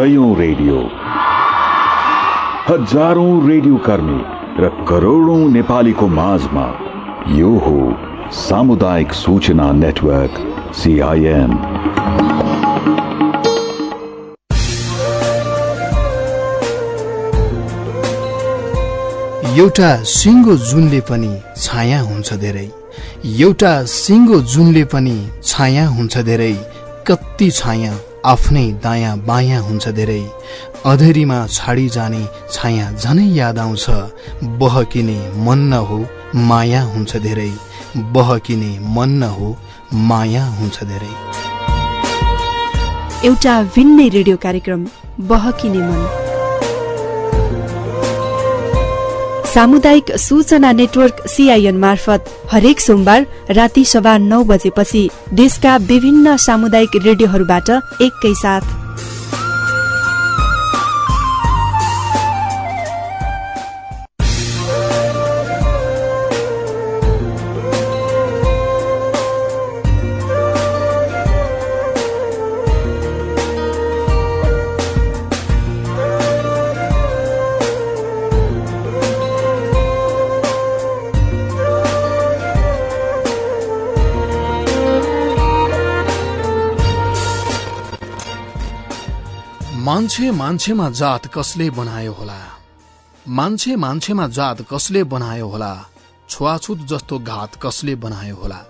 सयौं radio. हजारौं radio कर्मी र करोडौं नेपालीको माझमा यो हो सामुदायिक सूचना नेटवर्क सिआइएन एउटा सिङ्गो जुनले पनि छाया हुन्छ धेरै। एउटा सिङ्गो जुनले पनि छाया हुन्छ धेरै। कति छाया। आफ्नै दायाँ बायाँ हुन्छ धेरै। अधेरीमा छाडी जाने छाया झनै याद आउँछ। बहकिने मन न हो माया हुन्छ धेरै। बहकिने मन न हो माया हुन्छ धेरै। एउटा भिन्नै रेडियो कार्यक्रम बहकिने मन। सामुदायिक सूचना नेटवर्क सिआइएन मार्फत हरेक सोमबार राति सभा नौ बजेपछि देशका विभिन्न सामुदायिक रेडियोहरूबाट एकैसाथ मान्छे मान्छेमा जात कसले बनायो होला? मान्छे मान्छेमा जात कसले बनायो होला? छुवाछुत जस्तो घात कसले बनायो होला?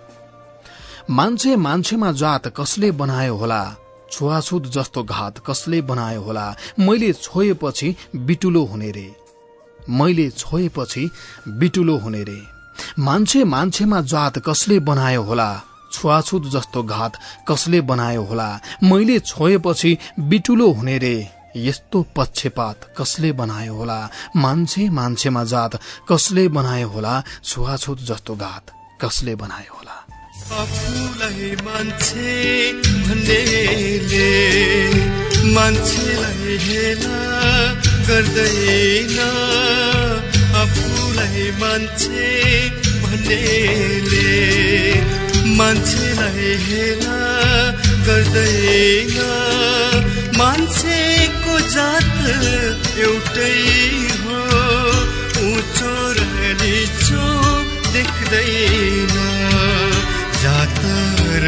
मान्छे मान्छेमा जात कसले बनायो होला? छुवाछुत जस्तो घात कसले बनायो होला? मैले छोएपछि बिटुलो हुने रे। मैले छोएपछि बिटुलो हुने रे। मान्छे मान्छेमा जात कसले बनायो होला? छुवाछुत जस्तो घात कसले बनायो होला? मैले छोएपछि बिटुलो हुने रे। यस्तो पक्षपात कसले बनायो होला? मान्छे मान्छेमा जात कसले बनायो होला? छुवाछुत जस्तो घात कसले बनायो होला? आफूलाई मान्छे भन्नेले मान्छेलाई हेला गर्दैन। मान्छेको जात एउटै हो उँचो र निचो देख्दैन। जात र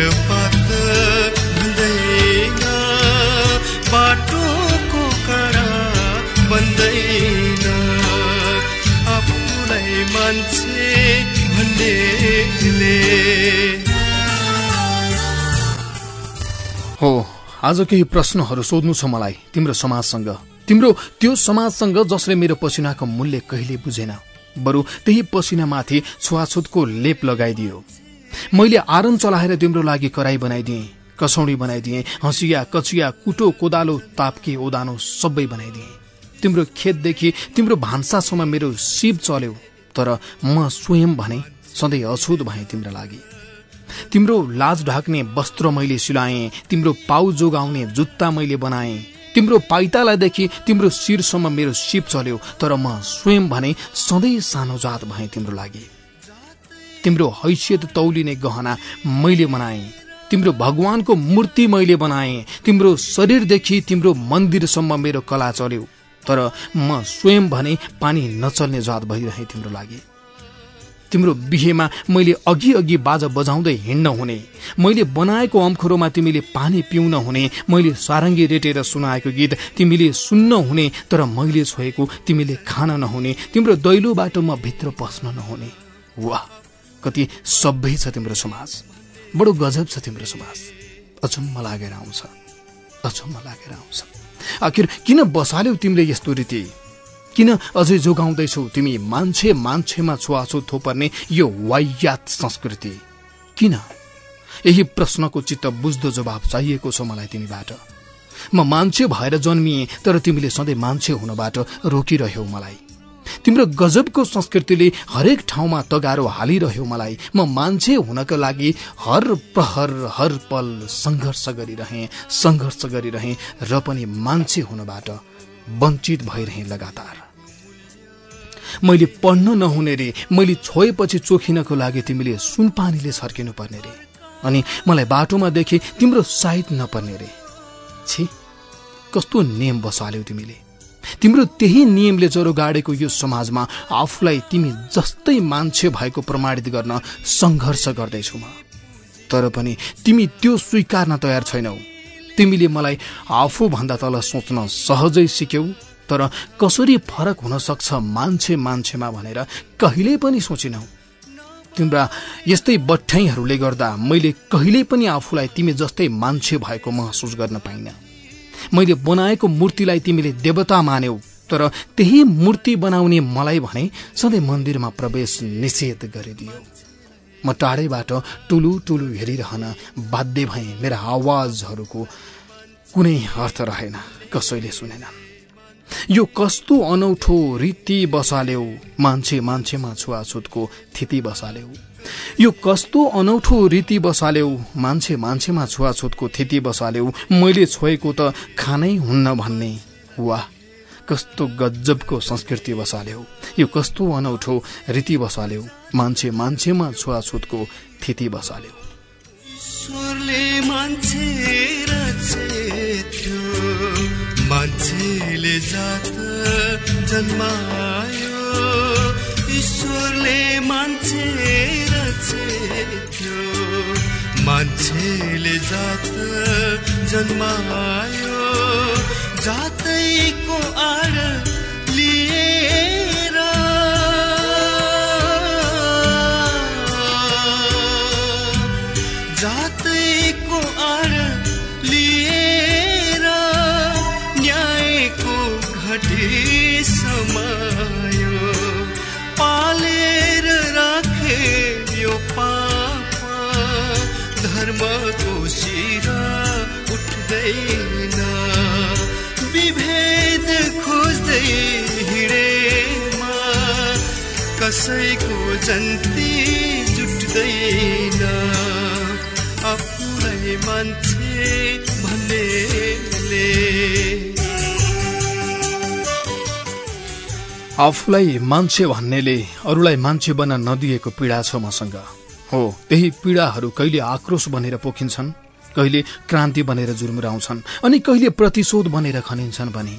आज केही प्रश्नहरू सोध्नु छ मलाई तिम्रो समाजसँग। तिम्रो त्यो समाजसँग जसले मेरो पसिनाको मूल्य कहिले बुझेन। बरु त्यही पसिनामाथि छुवाछुतको लेप लगाइदियो। मैले आरन चलाएर तिम्रो लागि कराई बनाइदिएँ कसौडी बनाइदिएँ हँसिया कचिया कुटो कोदालो तापके ओदानो सबै बनाइदिएँ। तिम्रो खेतदेखि तिम्रो भान्सासम्म मेरो शिव चल्यो तर म स्वयं भने सधैँ अछुत भएँ तिम्रो लागि। तिम्रो लाज ढाक्ने वस्त्र मैले सिलाएँ तिम्रो पाउ जोगाउने जुत्ता मैले बनाएँ। तिम्रो पाइतालादेखि तिम्रो शिरसम्म मेरो सिप चल्यो तर म स्वयं भने सधैँ सानो जात भएँ तिम्रो लागि। तिम्रो हैसियत तौलिने गहना मैले बनाएँ तिम्रो भगवानको मूर्ति मैले बनाएँ तिम्रो शरीरदेखि तिम्रो मन्दिरसम्म मेरो कला चल्यो तर म स्वयं भने पानी नचल्ने जात भइरहे तिम्रो लागि। तिम्रो बिहेमा मैले अघि अघि बाजा बजाउँदै हिँड्न हुने। मैले बनाएको अम्खुरोमा तिमीले पानी पिउन हुने। मैले सारङ्गी रेटेर सुनाएको गीत तिमीले सुन्न हुने तर मैले छोएको तिमीले खान नहुने। तिम्रो दैलोबाट म भित्र पस्न नहुने। वाह कति सभ्य छ तिम्रो समाज। बडो गजब छ तिम्रो समाज। अचम्म लागेर आउँछ। अचम्म लागेर आउँछ। आखिर किन बसाल्यौ तिमीले यस्तो रीति? किन अझै जोगाउँदैछौ? तिमी मान्छे मान्छेमा छुवाछुत थोपर्ने यो वायात संस्कृति। किन? यही प्रश्नको चित्त बुझ्दो जवाब चाहिएको छ मलाई तिमीबाट। म मान्छे भएर जन्मिए तर तिमीले सधैँ मान्छे हुनबाट रोकिरह्यौ मलाई। तिम्रो गजबको संस्कृतिले हरेक ठाउँमा तगारो हालिरह्यो मलाई। म मान्छे हुनका लागि हर प्रहर हर पल सङ्घर्ष गरिरहे सङ्घर्ष गरिरहे र पनि मान्छे हुनबाट वञ्चित भइरहे लगातार। मैले पढ्न नहुने रे मैले छोएपछि चोखिनको लागि तिमीले सुनपानीले छर्किनु पर्ने रे। अनि मलाई बाटोमा देखे तिम्रो साइत नपर्ने रे। छि कस्तो नियम बसाल्यौ तिमीले। तिम्रो त्यही नियमले जरो गाडेको यो समाजमा आफूलाई तिमी जस्तै मान्छे भएको प्रमाणित गर्न सङ्घर्ष गर्दैछु म। तर पनि तिमी त्यो स्वीकार्न तयार छैनौ। तिमीले मलाई आफूभन्दा तल सोच्न सहजै सिक्यौ। तर कसरी फरक हुन सक्छ मान्छे मान्छेमा भनेर कहिल्यै पनि सोचिनौ। तिम्रा यस्तै बठ्याइहरूले गर्दा मैले कहिल्यै पनि आफूलाई तिमी जस्तै मान्छे भएको महसुस गर्न पाइनँ। मैले बनाएको मूर्तिलाई तिमीले देवता मान्यौ तर त्यही मूर्ति बनाउने मलाई भने सधैँ मन्दिरमा प्रवेश निषेध गरिदियो। म टाढैबाट टुलु टुलु हेरिरहन बाध्य भएँ मेरा आवाजहरूको कुनै अर्थ रहेन कसैले सुनेनन्। यो कस्तो अनौठो रीति बसाल्यौ? मान्छे मान्छेमा छुवाछुतको थिति बसाल्यौ। यो कस्तो अनौठो रीति बसाल्यौ? मान्छे मान्छेमा छुवाछुतको थिति बसाल्यौ। मैले छोएको त खानै हुन्न भन्ने। वाह! कस्तो गजबको संस्कृति बसाल्यौ। यो कस्तो अनौठो रीति बसाल्यौ। मान्छे मान्छेमा छुवाछुतको थिति बसाल्यौ। मान्छे मान्छेले जात जन्मायो। ईश्वरले मान्छे रचेथ्यो मान्छेले जात जन्मायो। जातैको आड लिएर समायो पालेर राखे यो पाप। धर्मको शिरा उठ्दैन। विभेद खोज्दै हिँडेमा कसैको जन्ती जुट्दैन। आफूलाई मान्छे भन्नेले आफूलाई मान्छे भन्नेले अरूलाई मान्छे बन्न नदिएको पीडा छ मसँग। हो त्यही पीडाहरू कहिले आक्रोश बनेर पोखिन्छन् कहिले क्रान्ति बनेर जुर्मुराउँछन् अनि कहिले प्रतिशोध बनेर खनिन्छन् भने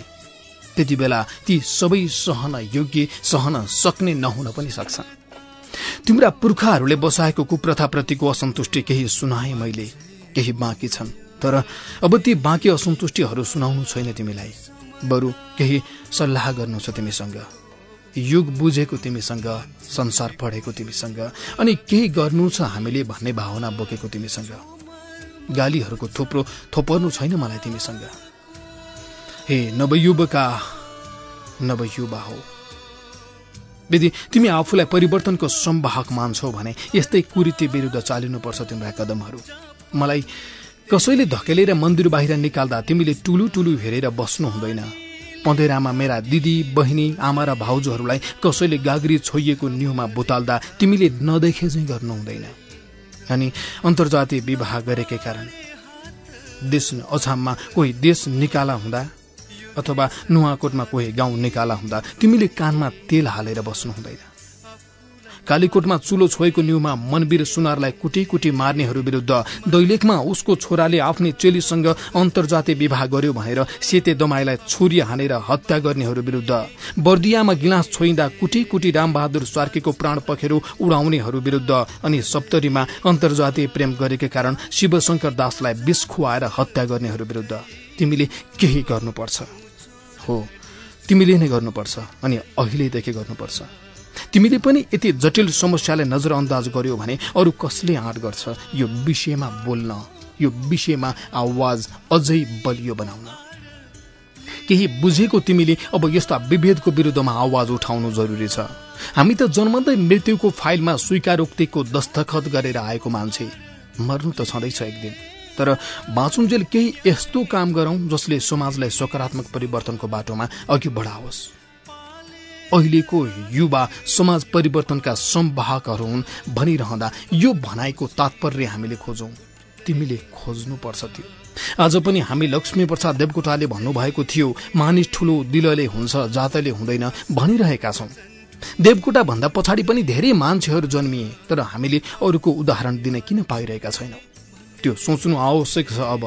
त्यति बेला ती सबै सहन योग्य सहन सक्ने नहुन पनि सक्छन्। तिम्रा पुर्खाहरूले बसाएको कुप्रथाप्रतिको असन्तुष्टि केही सुनाए मैले केही बाँकी छन् तर अब ती बाँकी असन्तुष्टिहरू सुनाउनु छैन तिमीलाई। बरु केही सल्लाह गर्नु छ तिमीसँग। युग बुझेको तिमीसँग संसार पढेको तिमीसँग अनि केही गर्नु छ हामीले भन्ने भावना बोकेको तिमीसँग। गालीहरूको थुप्रो थोपर्नु छैन मलाई तिमीसँग। हे नवयुवका नवयुवा हो। यदि तिमी आफूलाई परिवर्तनको सम्वाहक मान्छौ भने यस्तै कुरीति विरुद्ध चालिनुपर्छ तिम्रा कदमहरू। मलाई कसैले धकेलेर मन्दिर बाहिर निकाल्दा तिमीले टुलु टुलु हेरेर बस्नु हुँदैन। पँधेरामा मेरा दिदी बहिनी आमा र भाउजूहरूलाई कसैले गाग्री छोइएको न्युमा बुताल्दा तिमीले नदेखे चाहिँ गर्नु हुँदैन अनि अन्तर्जातीय विवाह गरेकै कारण देश अछाममा कोही देश निकाला हुँदा अथवा नुवाकोटमा कोही गाउँ निकाला हुँदा तिमीले कानमा तेल हालेर बस्नु हुँदैन कालीकोटमा चुलो छोएको न्युमा मनवीर सुनारलाई कुटी कुटी मार्नेहरू विरुद्ध दैलेखमा उसको छोराले आफ्नै चेलीसँग अन्तर्जातीय विवाह गर्यो भनेर सेते दमाईलाई छुरी हानेर हत्या गर्नेहरू विरुद्ध। बर्दियामा गिलास छोइँदा कुटी कुटी रामबहादुर सार्कीको प्राण पखेरो उडाउनेहरू विरुद्ध अनि सप्तरीमा अन्तर्जातीय प्रेम गरेकै कारण शिवशंकर दासलाई विष खुवाएर हत्या गर्नेहरू विरुद्ध। तिमीले केही गर्नुपर्छ। हो तिमीले नै गर्नुपर्छ अनि अहिलेदेखि गर्नुपर्छ। तिमीले पनि यति जटिल समस्यालाई नजरअन्दाज गर्यो भने अरू कसले आँट गर्छ? यो विषयमा बोल्न यो विषयमा आवाज अझै बलियो बनाउन। केही बुझेको तिमीले अब यस्ता विभेदको विरुद्धमा आवाज उठाउनु जरुरी छ। हामी त जन्मँदै मृत्युको फाइलमा स्वीकारोक्तिको दस्तखत गरेर आएको मान्छे। मर्नु त छँदैछ एक दिन तर बाँचुन्जेल केही यस्तो काम गरौं जसले समाजलाई सकारात्मक परिवर्तनको बाटोमा अघि बढाओस्। अहिलेको युवा समाज परिवर्तनका सम्वाहकहरू हुन् भनिरहँदा यो भनाइको तात्पर्य हामीले खोजौं। तिमीले खोज्नुपर्छ त्यो। आज पनि हामी लक्ष्मी प्रसाद देवकोटाले भन्नुभएको थियो मानिस ठुलो दिलले हुन्छ जातले हुँदैन भनिरहेका छौं। देवकोटा भन्दा पछाडि पनि धेरै मान्छेहरू जन्मिए तर हामीले अरूको उदाहरण दिन किन पाइरहेका छैनौं? त्यो सोच्नु आवश्यक छ अब।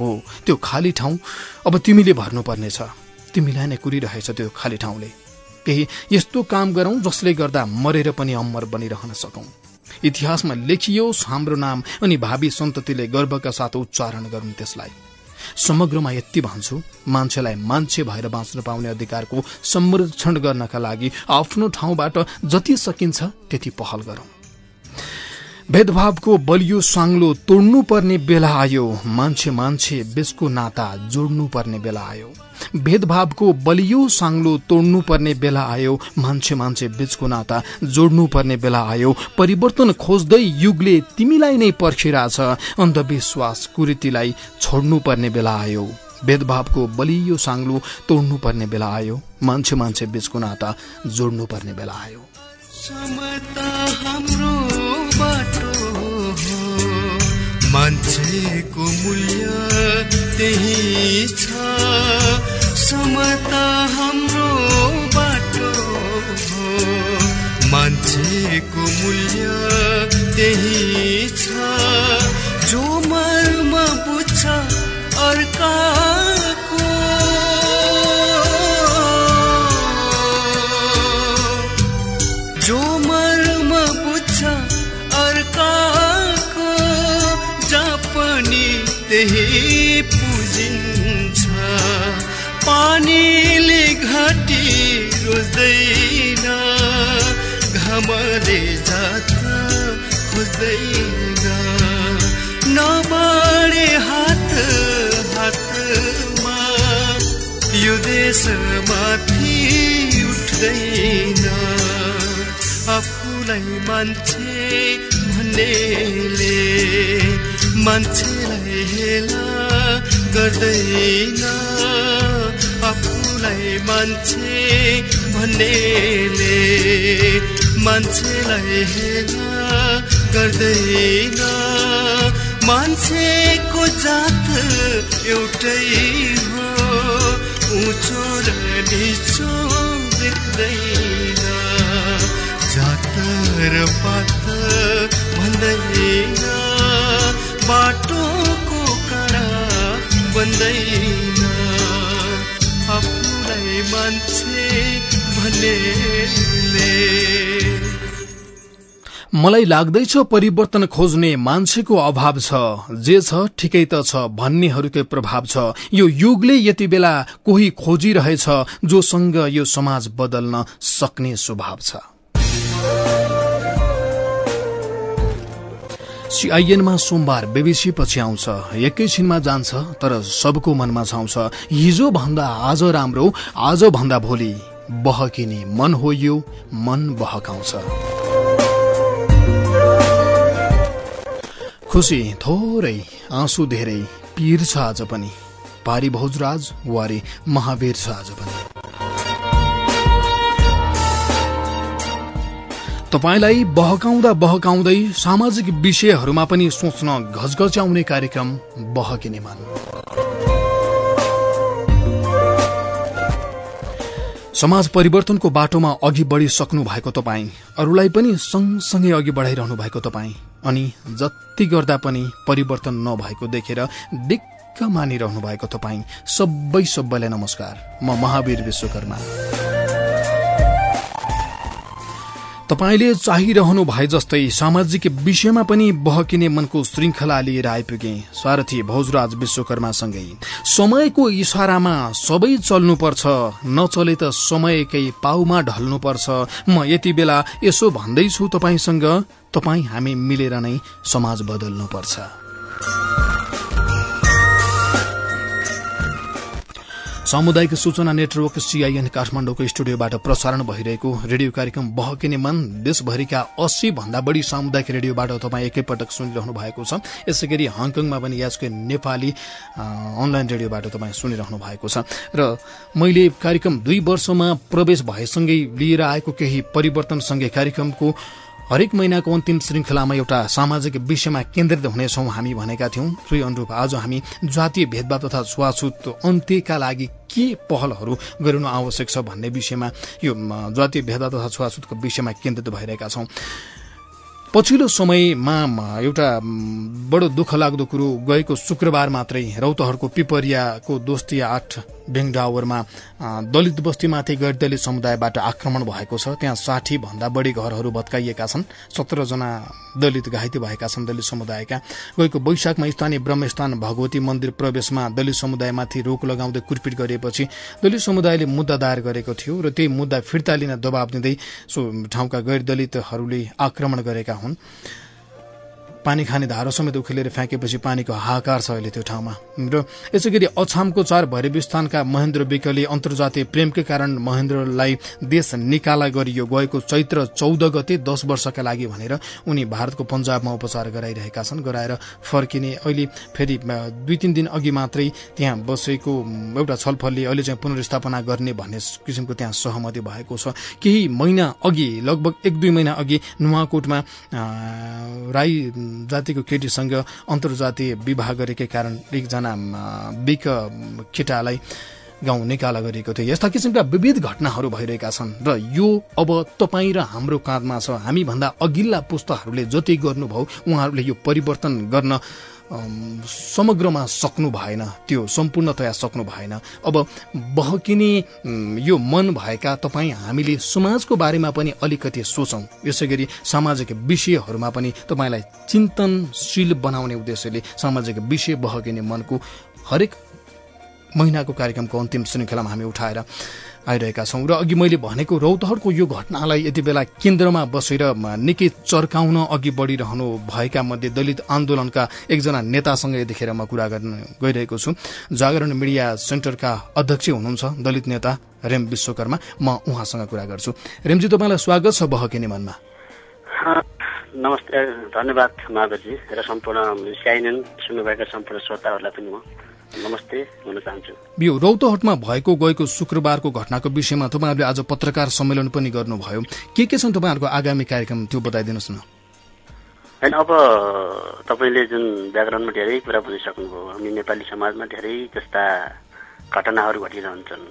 हो त्यो खाली ठाउँ। अब तिमीले भर्नुपर्नेछ। तिमीलाई नै कुरिरहेछ त्यो खाली ठाउँले। केही यस्तो काम गरौं जसले गर्दा मरेर पनि अमर बनिरहन सकौं। इतिहासमा लेखियोस् हाम्रो नाम अनि भावी सन्ततिले गर्वका साथ उच्चारण गरून् त्यसलाई। समग्रमा यति भन्छु मान्छेलाई मान्छे भएर बाँच्न पाउने अधिकारको संरक्षण गर्नका लागि आफ्नो ठाउँबाट जति सकिन्छ त्यति पहल गरौं। भेदभावको बलियो साङ्लो तोड्नु पर्ने बेला आयो मान्छे मान्छे बीचको नाता जोड्नु पर्ने बेला आयो। भेदभावको बलियो साङ्लो तोड्नु पर्ने बेला आयो मान्छे मान्छे बीचको नाता जोड्नु पर्ने बेला आयो। परिवर्तन खोज्दै युगले तिमीलाई नै पर्खिरहेछ। अन्धविश्वास कुरीतिलाई छोड्नु पर्ने बेला आयो। भेदभावको बलियो साङ्लो तोड्नु पर्ने बेला आयो। मान्छे मान्छे बीचको नाता जोड्नु पर्ने बेला आयो। मान्छेको मूल्य त्यही यो देश माथि उठ्दैन। आफूलाई मान्छे भन्नेले मान्छेलाई हेला गर्दैन। आफूलाई मान्छे भन्नेले मान्छेलाई हेला गर्दैन। मान्छेको जात एउटै हो। उँचो र जात र पात भन्दैन बाटोको कडा आफूलाई मान्छे भन्नेले मलाई लाग्दैछ परिवर्तन खोज्ने मान्छेको अभाव छ। जे छ ठिकै त छ भन्नेहरूकै प्रभाव छ। यो युगले यति बेला कोही खोजिरहेछ जोसँग यो समाज बदल्न सक्ने स्वभाव छ। सीआईएनमा सोमबार बेबिसी पछि आउँछ। एकैछिनमा जान्छ तर सबको मनमा छाउँछ। हिजो भन्दा आज राम्रो आज भन्दा भोलि बहकिने मन हो यो मन बहकाउँछ। खुसी थोरै आँसु धेरै पीर छ आज पनि। पारी भोजराज वारी महावीर छ आज पनि। तपाईँलाई बहकाउँदा बहकाउँदै सामाजिक विषयहरूमा पनि सोच्न घचघच्याउने कार्यक्रम बहकिने मन समाज परिवर्तनको बाटोमा अघि बढिसक्नु भएको तपाईँ अरूलाई पनि सँगसँगै अघि बढाइरहनु भएको तपाईँ। अनि जति गर्दा पनि परिवर्तन नभएको देखेर डिक्क मानिरहनु भएको तपाईँ सबै सबैलाई नमस्कार। म महावीर विश्वकर्मा। तपाईँले चाहिरहनु भए जस्तै सामाजिक विषयमा पनि बहकिने मनको श्रृङ्खला लिएर आइपुगे। सारथी भौजराज विश्वकर्मासँगै। समयको इसारामा सबै चल्नुपर्छ नचले त समयकै पाउमा ढल्नुपर्छ। म यति बेला यसो भन्दैछु तपाईँसँग तपाईँ हामी मिलेर नै समाज बदल्नुपर्छ। सामुदायिक सूचना नेटवर्क सीआईएन काठमाडौँको स्टुडियोबाट प्रसारण भइरहेको रेडियो कार्यक्रम बहकिने मन देशभरिका अस्सी भन्दा बढी सामुदायिक रेडियोबाट तपाईँ एकैपटक सुनिरहनु भएको छ। यसै गरी हङकङमा पनि याजको नेपाली अनलाइन रेडियोबाट तपाईँ सुनिरहनु भएको छ। र मैले कार्यक्रम दुई वर्षमा प्रवेश भएसँगै लिएर आएको केही परिवर्तनसँगै कार्यक्रमको हरेक महिनाको अन्तिम श्रृङ्खलामा एउटा सामाजिक विषयमा केन्द्रित हुनेछौँ हामी भनेका थियौँ। सोही अनुरूप आज हामी जातीय भेदभाव तथा छुवाछुत अन्त्यका लागि के पहलहरू गरिनु आवश्यक छ भन्ने विषयमा यो जातीय भेदभाव तथा छुवाछुतको विषयमा केन्द्रित भइरहेका छौँ। पछिल्लो समयमा एउटा बडो दुःख लाग्दो कुरो गएको शुक्रबार मात्रै रौतहरको पिपरियाको दोस्ती आठ बेङडावरमा दलित बस्तीमाथि गैर दलित समुदायबाट आक्रमण भएको छ। त्यहाँ साठी भन्दा बढी घरहरू भत्काइएका छन्। सत्रजना दलित घाइते भएका छन् दलित समुदायका। गएको वैशाखमा स्थानीय ब्रह्मस्थान भगवती मन्दिर प्रवेशमा दलित समुदायमाथि रोक लगाउँदै कुटपिट गरिएपछि दलित समुदायले मुद्दा दायर गरेको थियो र त्यही मुद्दा फिर्ता लिन दबाव दिँदै सो ठाउँका गैर दलितहरूले आक्रमण गरेका हुन् पानी खाने धारो समेत उखेलेर फ्याँकेपछि पानीको हाहाकार छ अहिले त्यो ठाउँमा। र यसै गरी अछामको चार भैरविस्थानका महेन्द्र विकले अन्तर्जातीय प्रेमकै कारण महेन्द्रलाई देश निकाला गरियो गएको चैत्र चौध गते दस वर्षका लागि भनेर उनी भारतको पञ्जाबमा उपचार गराइरहेका छन्। गराएर फर्किने अहिले फेरि दुई तिन दिन अघि मात्रै त्यहाँ बसेको एउटा छलफलले अहिले चाहिँ पुनर्स्थापना गर्ने भन्ने किसिमको त्यहाँ सहमति भएको छ। केही महिना अघि लगभग एक दुई महिना अघि नुवाकोटमा राई जातिको केटीसँग अन्तर्जातीय विवाह गरेकै कारण एकजना बिक केटालाई गाउँ निकाला गरिएको थियो। यस्ता किसिमका विविध घटनाहरू भइरहेका छन् र यो अब तपाईँ र हाम्रो काँधमा छ। हामीभन्दा अघिल्ला पुस्ताहरूले जति गर्नुभयो उहाँहरूले यो परिवर्तन गर्न समग्रमा सक्नु भएन त्यो सम्पूर्णतया सक्नु भएन। अब बहकिने यो मन भएका तपाईँ हामीले समाजको बारेमा पनि अलिकति सोचौँ। यसै गरी सामाजिक विषयहरूमा पनि तपाईँलाई चिन्तनशील बनाउने उद्देश्यले सामाजिक विषय बहकिने मनको हरेक महिनाको कार्यक्रमको अन्तिम श्रृङ्खलामा हामी उठाएर आइरहेका छौँ। र अघि मैले भनेको रौतहरको यो घटनालाई यति बेला केन्द्रमा बसेर निकै चर्काउन अघि बढिरहनु भएका मध्ये दलित आन्दोलनका एकजना नेतासँग यतिखेर म कुरा गर्न गइरहेको छु। जागरण मिडिया सेन्टरका अध्यक्ष हुनुहुन्छ दलित नेता रेम विश्वकर्मा। म उहाँसँग कुरा गर्छु। रेमजी तपाईँलाई स्वागत छ बहकिने मनमा। नमस्ते धन्यवाद महावीरजी र सम्पूर्ण सिआइएनएन सुन्नुभएका सम्पूर्ण श्रोताहरूलाई पनि म। नमस्ते भन्न चाहन्छु यो रौतहटमा भएको गएको शुक्रबारको घटनाको विषयमा तपाईँहरूले आज पत्रकार सम्मेलन पनि गर्नुभयो। के के छन् तपाईँहरूको आगामी कार्यक्रम त्यो बताइदिनुहोस् न। होइन अब तपाईँले जुन व्याकरणमा धेरै कुरा भनिसक्नुभयो हामी नेपाली समाजमा धेरै त्यस्ता घटनाहरू घटिरहन्छन्।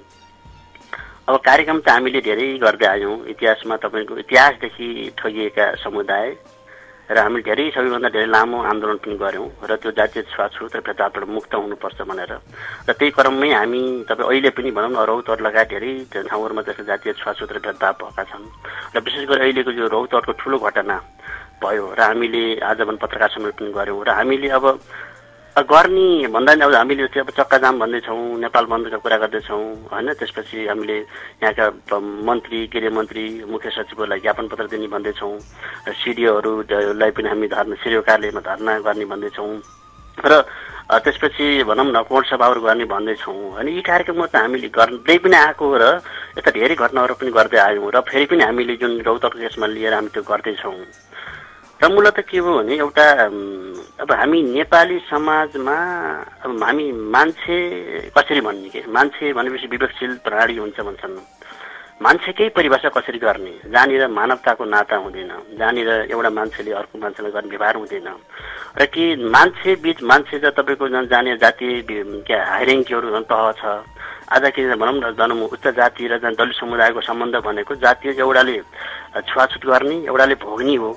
अब कार्यक्रम त हामीले धेरै गर्दै आयौँ। इतिहासमा तपाईँको इतिहासदेखि ठगिएका समुदाय र हामी धेरै सबैभन्दा धेरै लामो आन्दोलन पनि गऱ्यौँ र त्यो जातीय छुवाछुत र भेदभावबाट मुक्त हुनुपर्छ भनेर। र त्यही क्रममै हामी तपाईँ अहिले पनि भनौँ न रौतहट लगायत धेरै ठाउँहरूमा त्यस्तो जातीय छुवाछुत र भेदभाव भएका छन्। र विशेष गरी अहिलेको यो रौतहटको ठुलो घटना भयो र हामीले आज पनि पत्रकार सम्मेलन पनि गऱ्यौँ। र हामीले अब गर्ने भन्दा पनि अब हामीले अब चक्काजाम भन्दैछौँ नेपाल बन्दका कुरा गर्दैछौँ होइन? त्यसपछि हामीले यहाँका मन्त्री गृहमन्त्री मुख्य सचिवहरूलाई ज्ञापन पत्र दिने भन्दैछौँ सिडिओहरूलाई पनि हामी धर्ना सिडिओ कार्यालयमा धर्ना गर्ने भन्दैछौँ र त्यसपछि भनौँ न कोण सभाहरू गर्ने भन्दैछौँ होइन यी कार्यक्रममा त हामीले गर्दै पनि आएको र यता धेरै घटनाहरू पनि गर्दै आयौँ र फेरि पनि हामीले जुन रौतको केसमा लिएर हामी त्यो गर्दैछौँ। र मूलत के हो भने एउटा अब हामी नेपाली समाजमा अब हामी मान्छे कसरी भन्ने के? मान्छे भनेपछि विवेकशील प्रणाली हुन्छ भन्छन्। मान्छेकै परिभाषा कसरी गर्ने? जहाँनिर मानवताको नाता हुँदैन जहाँनिर एउटा मान्छेले अर्को मान्छेलाई गर्ने व्यवहार हुँदैन। र कि मान्छे बिच मान्छे त तपाईँको जाने जातीय क्या हाइरेङ्कीहरू झन् तह छ। आज के भनौँ न जन उच्च जाति र दलित समुदायको सम्बन्ध भनेको जातीय एउटाले छुवाछुत गर्ने एउटाले भोग्ने हो।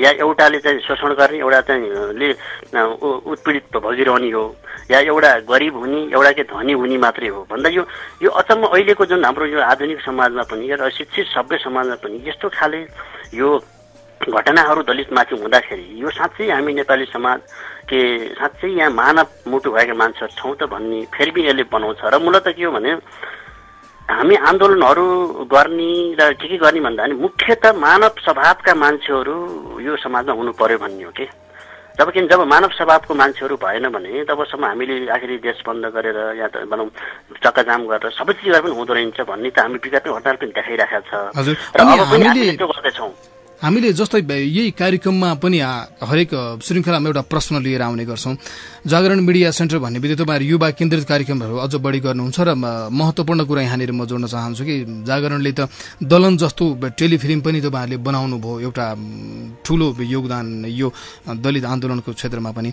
या एउटाले चाहिँ शोषण गर्ने एउटा चाहिँ उत्पीडित भगिरहने हो या एउटा गरिब हुने एउटा के धनी हुने मात्रै हो। भन्दा यो यो अचम्म अहिलेको जुन हाम्रो यो आधुनिक समाजमा पनि र शिक्षित सभ्य समाजमा पनि यस्तो खाले यो घटनाहरू दलितमाथि हुँदाखेरि यो साँच्चै हामी नेपाली समाज के साँच्चै यहाँ मानव मुटु भएका मान्छेहरू छौँ त भन्ने फेरि पनि यसले बनाउँछ। र मूलत के हो भने हामी आन्दोलनहरू गर्ने र के के गर्ने भन्दा पनि मुख्यत मानव स्वभावका मान्छेहरू यो समाजमा हुनु पर्यो भन्ने हो कि? जब कि जब मानव स्वभावको मान्छेहरू भएन भने तबसम्म हामीले आखिरी देश बन्द गरेर या त भनौँ चक्काजाम गरेर सबै चिज गरेर पनि हुँदो रहेछ भन्ने त हामी विगतको घटनाहरू पनि देखाइरहेका छ। र अब पनि हामीले त्यो गर्दैछौँ। हामीले जस्तै यही कार्यक्रममा पनि हरेक श्रृङ्खलामा एउटा प्रश्न लिएर आउने गर्छौँ। जागरण मिडिया सेन्टर भन्ने बित्तिकै तपाईँहरू युवा केन्द्रित कार्यक्रमहरू अझ बढी गर्नुहुन्छ र महत्त्वपूर्ण कुरा यहाँनिर म जोड्न चाहन्छु कि जागरणले त दलन जस्तो टेलिफिल्म पनि तपाईँहरूले बनाउनु भयो एउटा ठुलो योगदान यो दलित आन्दोलनको क्षेत्रमा पनि।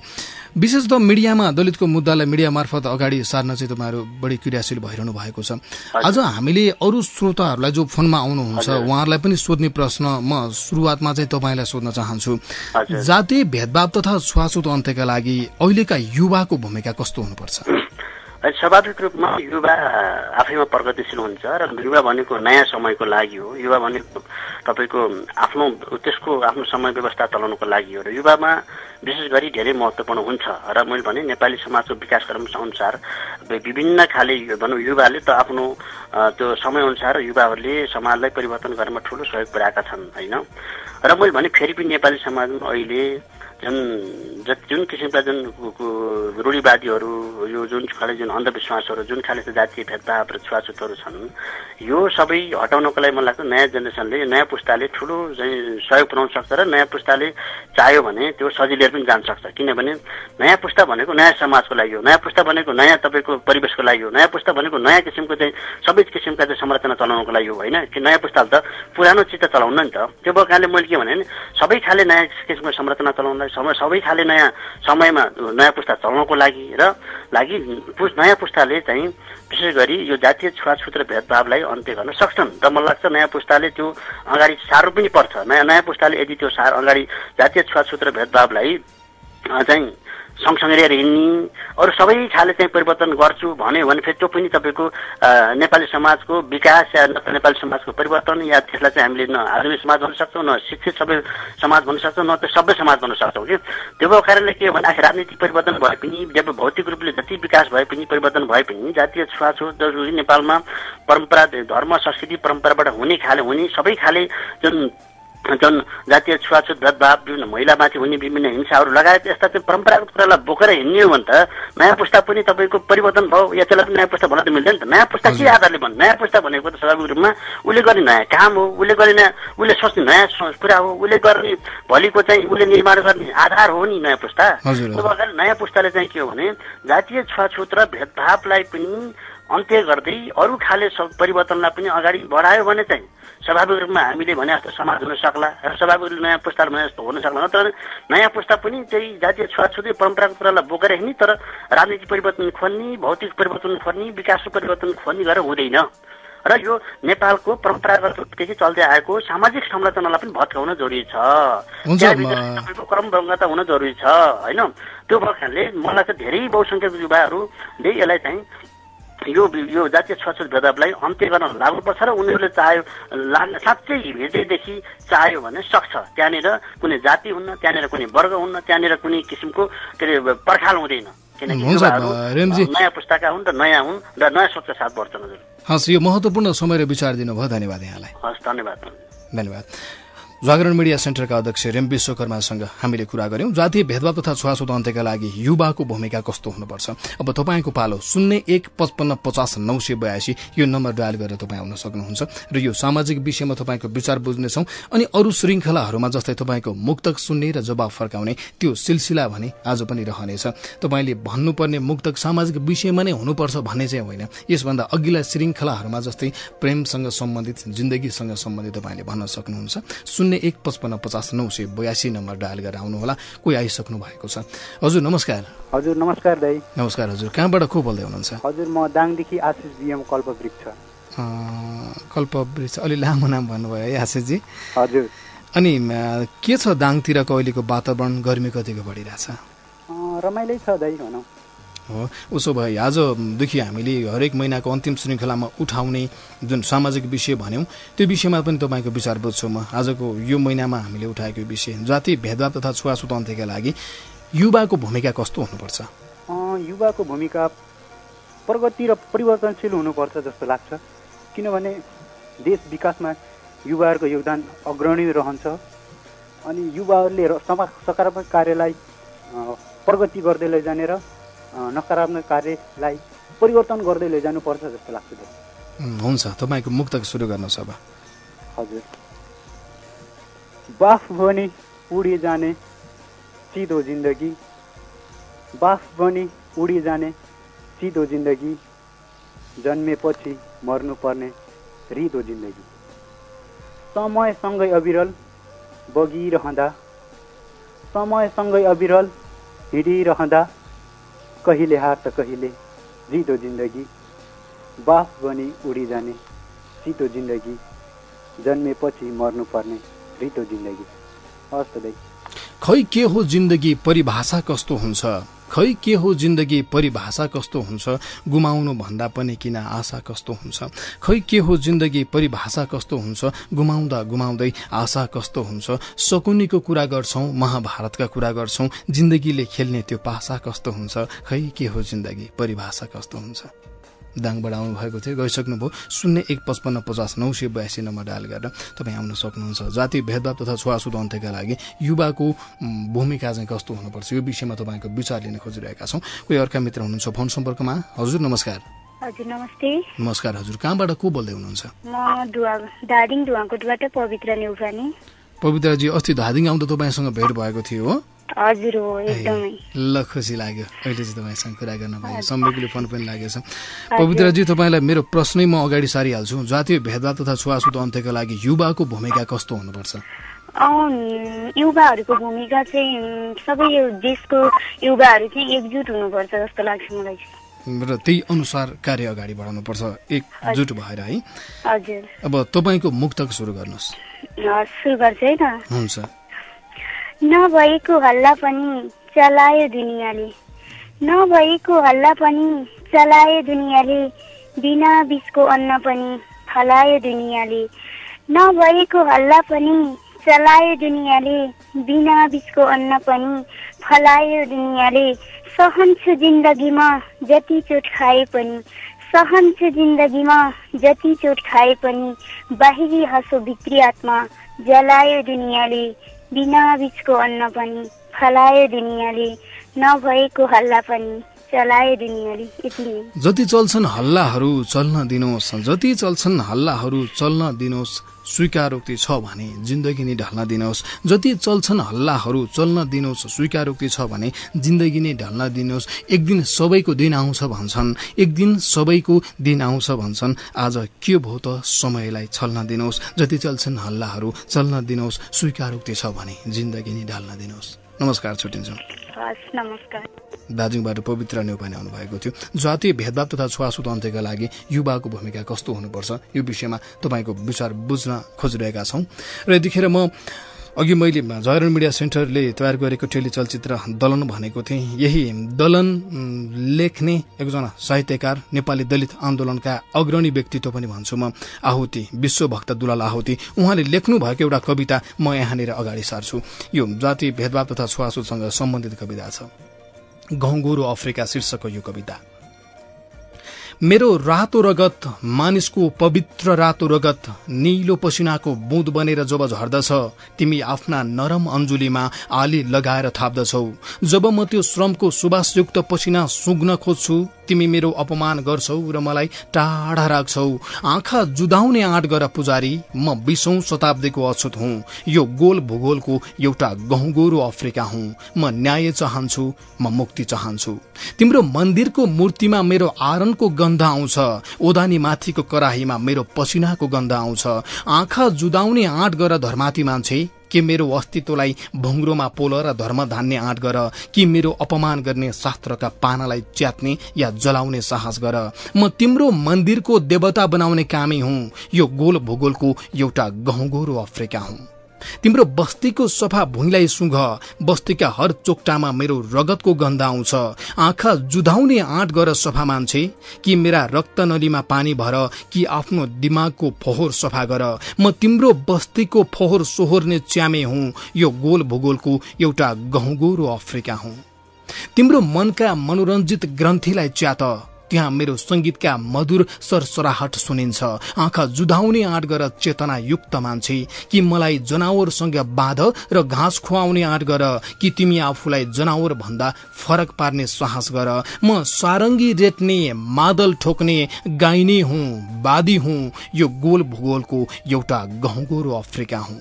विशेष त मिडियामा दलितको मुद्दालाई मिडिया मार्फत अगाडि सार्न चाहिँ तपाईँहरू बढी क्रियाशील भइरहनु भएको छ। आज हामीले अरू श्रोताहरूलाई जो फोनमा आउनुहुन्छ उहाँहरूलाई पनि सोध्ने प्रश्न म सुरुवातमा चाहिँ तपाईँलाई सोध्न चाहन्छु। जातीय भेदभाव तथा छुवाछुत अन्त्यका लागि अहिलेका युवाको भूमिका कस्तो हुनुपर्छ स्वाभाविक रूपमा युवा आफैमा प्रगतिशील हुन्छ र युवा भनेको नयाँ समयको लागि हो। युवा भनेको तपाईँको आफ्नो त्यसको आफ्नो समय व्यवस्था चलाउनुको लागि हो र युवामा विशेष गरी धेरै महत्त्वपूर्ण हुन्छ र मैले भने नेपाली समाजको विकासक्रम अनुसार विभिन्न खाले भनौँ युवाले त आफ्नो त्यो समयअनुसार युवाहरूले समाजलाई परिवर्तन गर्नमा ठुलो सहयोग पुर्याएका छन् होइन? र मैले भने फेरि पनि नेपाली समाजमा अहिले जुन जुन किसिमका जुन रूढिवादीहरू यो जुन खाले जुन अन्धविश्वासहरू जुन खाले जातीय भेदभाव र छुवाछुतहरू छन् यो सबै हटाउनको लागि मलाई लाग्छ नयाँ जेनेरेसनले नयाँ पुस्ताले ठुलो चाहिँ सहयोग पुऱ्याउन सक्छ र नयाँ पुस्ताले चाह्यो भने त्यो सजिलै पनि जान सक्छ। किनभने नयाँ पुस्ता भनेको नयाँ समाजको लागि हो नयाँ पुस्ता भनेको नयाँ तपाईँको परिवेशको लागि हो नयाँ पुस्ता भनेको नयाँ किसिमको चाहिँ सबै किसिमका चाहिँ संरचना चलाउनको लागि हो होइन? कि नयाँ पुस्ताले त पुरानो चिज त चलाउन नि त। त्यो भएको मैले के भने सबै खाले नयाँ किसिमको संरचना चलाउनलाई समय सबै खाले नयाँ समयमा नयाँ पुस्ता चलाउनको लागि र लागि नयाँ पुस्ताले चाहिँ विशेष गरी यो जातीय छुवाछुत र भेदभावलाई अन्त्य गर्न सक्छन् र मलाई लाग्छ नयाँ पुस्ताले त्यो अगाडि साह्रो पनि पर्छ। नयाँ नयाँ पुस्ताले यदि त्यो सार अगाडि जातीय छुवाछुत र भेदभावलाई चाहिँ सँगसँगै लिएर हिँड्ने। अरू सबै खाले चाहिँ परिवर्तन गर्छु भन्यो भने फेरि त्यो पनि तपाईँको नेपाली समाजको विकास या न नेपाली समाजको परिवर्तन या त्यसलाई चाहिँ हामीले न आधुनिक समाज भन्न सक्छौँ न शिक्षित सबै समाज भन्न सक्छौँ न त सबै समाज भन्न सक्छौँ कि? त्यो भएको कारणले के हो भने आखिर राजनीतिक परिवर्तन भए पनि भौतिक रूपले जति विकास भए पनि परिवर्तन भए पनि जातीय छुवाछुत जसरी नेपालमा परम्परा धर्म संस्कृति परम्पराबाट हुने खाले हुने सबै खाले जुन जुन जातीय छुवाछुत भेदभाव विभिन्न महिलामाथि हुने विभिन्न हिंसाहरू लगायत यस्ता चाहिँ परम्परागत कुरालाई बोकेर हिँड्ने हो भने त नयाँ पुस्ता पनि तपाईँको परिवर्तन भयो या त्यसलाई पनि नयाँ पुस्ता भन्न त मिल्दैन नि त। नयाँ पुस्ता के आधारले भन्नु? नयाँ पुस्ता भनेको त स्वाभाविक रूपमा उसले गर्ने नयाँ काम हो उसले गर्ने नयाँ उसले सोच्ने नयाँ कुरा हो उसले गर्ने भोलिको चाहिँ उसले निर्माण गर्ने आधार हो नि नयाँ पुस्ता। त्यो नयाँ पुस्ताले चाहिँ के हो भने जातीय छुवाछुत र भेदभावलाई पनि अन्त्य गर्दै अरू खाले परिवर्तनलाई पनि अगाडि बढायो भने चाहिँ स्वाभाविक रूपमा हामीले भने जस्तो समाज हुन सक्ला र स्वाभाविक रूपले नयाँ पुस्ताले भने जस्तो हुन सक्ला। तर नयाँ पुस्ता पनि त्यही जातीय छुवाछुत परम्परागत कुरालाई बोकेर हिँड्ने तर राजनीतिक परिवर्तन खोज्ने भौतिक परिवर्तन खोज्ने विकासको परिवर्तन खोज्ने गरेर हुँदैन। र यो नेपालको परम्परागतदेखि चल्दै आएको सामाजिक संरचनालाई पनि भत्काउन जरुरी छ। तपाईँको क्रमबद्धता हुन जरुरी छ होइन? त्यो कारणले मलाई चाहिँ धेरै बहुसङ्ख्यक युवाहरूले यसलाई चाहिँ यो यो जातीय छुवाछुत भेदभावलाई अन्त्य गर्न लाग्नुपर्छ र उनीहरूले चाह्यो लाग्न साँच्चै हृदयदेखि चाह्यो भने सक्छ। त्यहाँनिर कुनै जाति हुन्न त्यहाँनिर कुनै वर्ग हुन्न त्यहाँनिर कुनै किसिमको के अरे पर्खाल हुँदैन। किनकि। नयाँ पुस्ताका हुन् र नयाँ हुन् र नयाँ सोचका साथ बढ्छन् हजुर। हस् यो महत्वपूर्ण समय र विचार दिनुभयो। धन्यवाद यहाँलाई। हस् धन्यवाद। धन्यवाद। जागरण मिडिया सेन्टरका अध्यक्ष रेम विश्वकर्मासँग हामीले कुरा गर्यौं जातीय भेदभाव तथा छुवाछुत अन्त्यका लागि युवाको भूमिका कस्तो हुनुपर्छ? अब तपाईँको पालो शून्य एक पचपन्न पचास नौ सय बयासी यो नम्बर डायल गरेर तपाईँ आउन सक्नुहुन्छ र यो सामाजिक विषयमा तपाईँको विचार बुझ्नेछौं अनि अरू श्रृङ्खलाहरूमा जस्तै तपाईँको मुक्तक सुन्ने र जवाब फर्काउने त्यो सिलसिला भने आज पनि रहनेछ। तपाईँले भन्नुपर्ने मुक्तक सामाजिक विषयमा नै हुनुपर्छ भन्ने चाहिँ होइन। यसभन्दा अघिल्ला श्रृङ्खलाहरूमा जस्तै प्रेमसँग सम्बन्धित जिन्दगीसँग सम्बन्धित तपाईँले भन्न सक्नुहुन्छ। शून्य एक पचपन्न पचास नौ सय बयासी नम्बर डायल गरेर आउनुहोला। कोही आइसक्नु भएको छ? हजुर नमस्कार। हजुर नमस्कार दाई। नमस्कार हजुर। कहाँबाट को बोल्दै हुनुहुन्छ? हजुर म दाङदेखि आशिष बिएम कल्पवृक्ष। कल्पवृक्ष अलि लामो नाम भन्नुभयो है आशिषजी हजुर। अनि के छ दाङतिरको अहिलेको वातावरण गर्मी कतिको बढिरहेछ? रमाइलै छ दाई भनौँ। हो। उसो भए आजदेखि हामीले हरेक महिनाको अन्तिम श्रृङ्खलामा उठाउने जुन सामाजिक विषय भन्यौँ त्यो विषयमा पनि तपाईँको विचार बुझ्छु म। आजको यो महिनामा हामीले उठाएको विषय जाति भेदभाव तथा छुवाछुत अन्त्यका लागि युवाको भूमिका कस्तो हुनुपर्छ? युवाको भूमिका प्रगति र परिवर्तनशील हुनुपर्छ जस्तो लाग्छ। किनभने देश विकासमा युवाहरूको योगदान अग्रणी रहन्छ। अनि युवाहरूले सकारात्मक कार्यलाई प्रगति गर्दै लैजाने र नकारात्मक कार्यलाई परिवर्तन गर्दै लैजानुपर्छ जस्तो लाग्छ हुन्छ। तपाईँको मुक्तक सुरु गर्नुहोस् अब। हजुर। बाफ बनी उडी जाने सिधो जिन्दगी। बाफ बनी उडी जाने सिधो जिन्दगी। जन्मेपछि मर्नुपर्ने रिदो जिन्दगी। समयसँगै अविरल बगिरहँदा। समयसँगै अविरल हिँडिरहँदा। कहिले हार त कहिले जिदो जिन्दगी। बाफ बनी उडी जाने सिधो जिन्दगी। जन्मेपछि मर्नुपर्ने रित्तो जिन्दगी। हस् खै के हो जिन्दगी परिभाषा कस्तो हुन्छ? खै के हो जिन्दगी? परिभाषा कस्तो हुन्छ? गुमाउनु भन्दा पनि किन आशा कस्तो हुन्छ? खै के हो जिन्दगी? परिभाषा कस्तो हुन्छ? गुमाउँदा गुमाउँदै आशा कस्तो हुन्छ? सकुनीको कुरा गर्छौं महाभारतका कुरा गर्छौं। जिन्दगीले खेल्ने त्यो पासा कस्तो हुन्छ? खै के हो जिन्दगी? परिभाषा कस्तो हुन्छ? दाङबाट आउनु भएको थियो। गइसक्नुभयो। शून्य एक पचपन्न पचास नौ सय बयासी नम्बर डायल गरेर तपाईँ आउन सक्नुहुन्छ। जातीय भेदभाव तथा छुवाछुत अन्त्यका लागि युवाको भूमिका चाहिँ कस्तो हुनुपर्छ? यो विषयमा तपाईँको विचार लिन खोजिरहेका छौँ। कोही अर्का मित्र हुनुहुन्छ फोन सम्पर्कमा? हजुर नमस्कार। हजुर नमस्ते। नमस्कार हजुर। कहाँबाट को बोल्दै हुनुहुन्छ? म डुवा दार्जिलिङ डुवाकोटबाट पवित्र नेउपाने पवित्राजी अस्ति धादिङ आउँदा तपाईँसँग भेट भएको थियो हो। हजुर हो एकदमै। ल खुसी लाग्यो। अहिले चाहिँ तपाईँसँग कुरा गर्न पाएँ सम्वेकले फोन पनि लागेछ पवित्रजी तपाईँलाई मेरो प्रश्नै म अगाडि सारिहाल्छु। जातीय भेदभाव तथा छुवाछुत अन्त्यका लागि युवाको भूमिका कस्तो हुनुपर्छ? युवाहरूको भूमिका चाहिँ सबै यो देशको युवाहरू चाहिँ एकजुट हुनुपर्छ जस्तो लाग्छ मलाई। र त्यही अनुसार कार्य अगाडि बढाउनुपर्छ। एकजुट भएर है। हजुर। अब तपाईँको मुक्तक सुरु गर्नुहोस्। सुरु गर्छु है त। हुन्छ। नभएको हल्ला पनि चलायो दुनियाँले। नभएको हल्ला पनि चलायो दुनियाँले। बिना बिचको अन्न पनि फलायो दुनियाँले। नभएको हल्ला पनि चलायो दुनियाँले। बिना बिचको अन्न पनि फलायो दुनियाँले। सहन्छु जिन्दगीमा जति चोट खाए पनि सहन्छु जिन्दगीमा जति चोट खाए पनि बाहिरी हाँसो भित्री आत्मा जलायो दुनियाँले। बिना बिचको अन्न पनि फलायो दुनियाँले नभएको हल्ला पनि नै। जति चल्छन् हल्लाहरू चल्न दिनुहोस् जति चल्छन् हल्लाहरू चल्न दिनुहोस् स्वीकारोक्ति छ भने जिन्दगी नै ढल्न दिनुहोस् जति चल्छन् हल्लाहरू चल्न दिनुहोस् स्वीकारोक्ति छ भने जिन्दगी नै ढल्न दिनुहोस् एक दिन सबैको दिन आउँछ भन्छन्। एक दिन सबैको दिन आउँछ भन्छन्। आज के भयो त समयलाई छल्न दिनुहोस् जति चल्छन् हल्लाहरू चल्न दिनुहोस् स्वीकारोक्ति छ भने जिन्दगी नै ढल्न दिनुहोस् नमस्कार छुट्टिन्छौँ। दार्जिलिङबाट पवित्र नेउपाने आउनुभएको थियो। जातीय भेदभाव तथा छुवाछुत अन्त्यका लागि युवाको भूमिका कस्तो हुनुपर्छ यो विषयमा तपाईँको विचार बुझ्न खोजिरहेका छौँ। र यतिखेर म अघि मैले जयरन मिडिया सेन्टरले तयार गरेको टेलिचलचित्र दलन भनेको थिएँ। यही दलन लेख्ने एकजना साहित्यकार नेपाली दलित आन्दोलनका अग्रणी व्यक्तित्व पनि भन्छु म आहुति विश्वभक्त दुलाल आहुति। उहाँले लेख्नु भएको एउटा कविता म यहाँनिर अगाडि सार्छु। यो जातीय भेदभाव तथा छुवाछुतसँग सम्बन्धित कविता छ। गहुँगोरो अफ्रिका शीर्षकको यो कविता। मेरो रातो रगत मानिसको पवित्र रातो रगत निलो पसिनाको बुँद बनेर जब झर्दछ तिमी आफ्ना नरम अञ्जुलीमा आली लगाएर थाप्दछौ। जब म त्यो श्रमको सुवासयुक्त पसिना सुग्न खोज्छु तिमी मेरो अपमान गर्छौ र मलाई टाढा राख्छौ। आँखा जुदाउने आँट गर पुजारी म बिसौं शताब्दीको अछुत हुँ। यो गोल भूगोलको एउटा गहुँगोरो अफ्रिका हुँ। म न्याय चाहन्छु म मुक्ति चाहन्छु। तिम्रो मन्दिरको मूर्तिमा मेरो आरणको गन्ध आउँछ। ओदानी माथिको कराहीमा मेरो पसिनाको गन्ध आउँछ। आँखा जुदाउने आँट गर धर्माती मान्छे के मेरो अस्तित्वलाई भुङ्ग्रोमा पोल र धर्म धान्ने आँट गर कि मेरो अपमान गर्ने शास्त्रका पानालाई च्यात्ने या जलाउने साहस गर। म तिम्रो मन्दिरको देवता बनाउने कामी हुँ। यो गोल भूगोलको एउटा गहुँगोरो अफ्रिका हुँ। तिम्रो बस्तीको सफा भुइँलाई सुँघ। बस्तीका हर चोकटामा मेरो रगतको गन्ध आउँछ। आँखा जुधाउने आँट गर सफा मान्छे। कि मेरा रक्त नलीमा पानी भर कि आफ्नो दिमागको फोहोर सफा गर। म तिम्रो बस्तीको फोहोर सोहोर्ने च्यामे हुँ। यो गोल भूगोलको एउटा गहुँगोरो अफ्रिका हुँ। तिम्रो मनका मनोरञ्जित ग्रन्थीलाई च्यात। त्यहाँ मेरो संगीतका मधुर सरसराहट सुनिन्छ। आँखा जुधाउने आँट गर चेतना युक्त मान्छे। कि मलाई जनावरसँग बाँध र घाँस खुवाउने आँट गर कि तिमी आफूलाई जनावर भन्दा फरक पार्ने साहस गर? म सारङ्गी रेट्ने मादल ठोक्ने गाइने हुँ वादी हुँ यो गोल भूगोलको एउटा गहुँगोरो अफ्रिका हुँ।